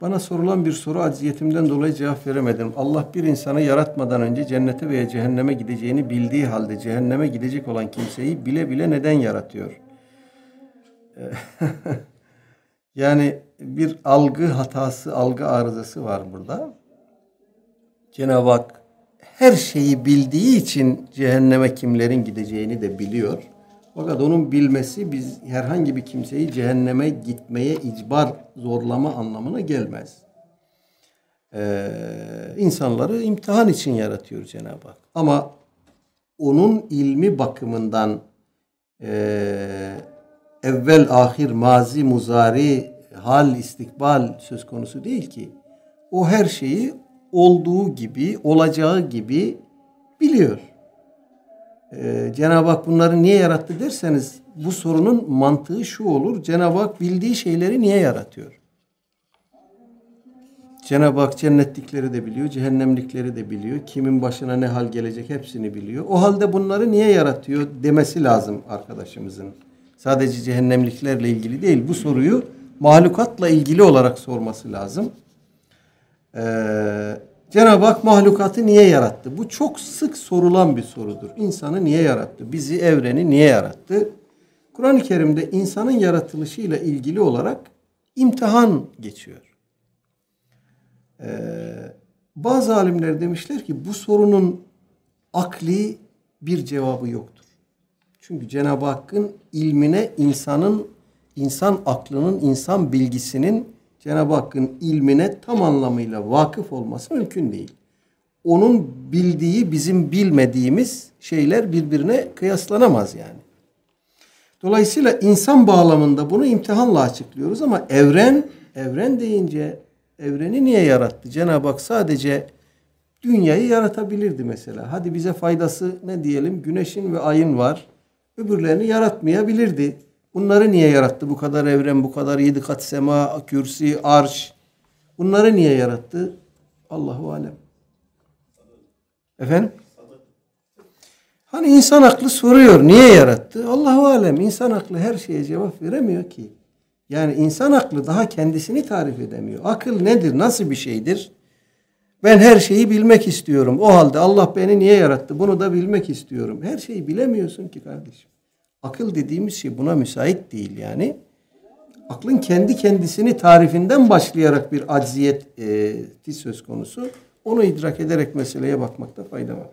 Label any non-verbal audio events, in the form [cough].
Bana sorulan bir soru acziyetimden dolayı cevap veremedim. Allah bir insanı yaratmadan önce cennete veya cehenneme gideceğini bildiği halde cehenneme gidecek olan kimseyi bile bile neden yaratıyor? [laughs] yani bir algı hatası, algı arızası var burada. Cenab-ı Hak her şeyi bildiği için cehenneme kimlerin gideceğini de biliyor. Fakat onun bilmesi biz herhangi bir kimseyi cehenneme gitmeye icbar, zorlama anlamına gelmez. Ee, insanları imtihan için yaratıyor Cenab-ı Hak. Ama onun ilmi bakımından e, evvel, ahir, mazi, muzari, hal, istikbal söz konusu değil ki. O her şeyi olduğu gibi, olacağı gibi biliyor. Ee, Cenab-ı Hak bunları niye yarattı derseniz bu sorunun mantığı şu olur. Cenab-ı Hak bildiği şeyleri niye yaratıyor? Cenab-ı Hak cennetlikleri de biliyor, cehennemlikleri de biliyor. Kimin başına ne hal gelecek hepsini biliyor. O halde bunları niye yaratıyor demesi lazım arkadaşımızın. Sadece cehennemliklerle ilgili değil. Bu soruyu mahlukatla ilgili olarak sorması lazım. Ee, Cenab-ı Hak mahlukatı niye yarattı? Bu çok sık sorulan bir sorudur. İnsanı niye yarattı? Bizi, evreni niye yarattı? Kur'an-ı Kerim'de insanın yaratılışıyla ilgili olarak imtihan geçiyor. Ee, bazı alimler demişler ki bu sorunun akli bir cevabı yoktur. Çünkü Cenab-ı Hakk'ın ilmine insanın, insan aklının, insan bilgisinin Cenab-ı Hakk'ın ilmine tam anlamıyla vakıf olması mümkün değil. Onun bildiği bizim bilmediğimiz şeyler birbirine kıyaslanamaz yani. Dolayısıyla insan bağlamında bunu imtihanla açıklıyoruz ama evren, evren deyince evreni niye yarattı? Cenab-ı Hak sadece dünyayı yaratabilirdi mesela. Hadi bize faydası ne diyelim? Güneşin ve ayın var. Öbürlerini yaratmayabilirdi. Bunları niye yarattı? Bu kadar evren, bu kadar yedi kat sema, kürsi, arş. Bunları niye yarattı? Allahu alem. Efendim? Hani insan aklı soruyor. Niye yarattı? Allahu alem. İnsan aklı her şeye cevap veremiyor ki. Yani insan aklı daha kendisini tarif edemiyor. Akıl nedir? Nasıl bir şeydir? Ben her şeyi bilmek istiyorum. O halde Allah beni niye yarattı? Bunu da bilmek istiyorum. Her şeyi bilemiyorsun ki kardeşim. Akıl dediğimiz şey buna müsait değil yani. Aklın kendi kendisini tarifinden başlayarak bir acziyet e, söz konusu. Onu idrak ederek meseleye bakmakta fayda var.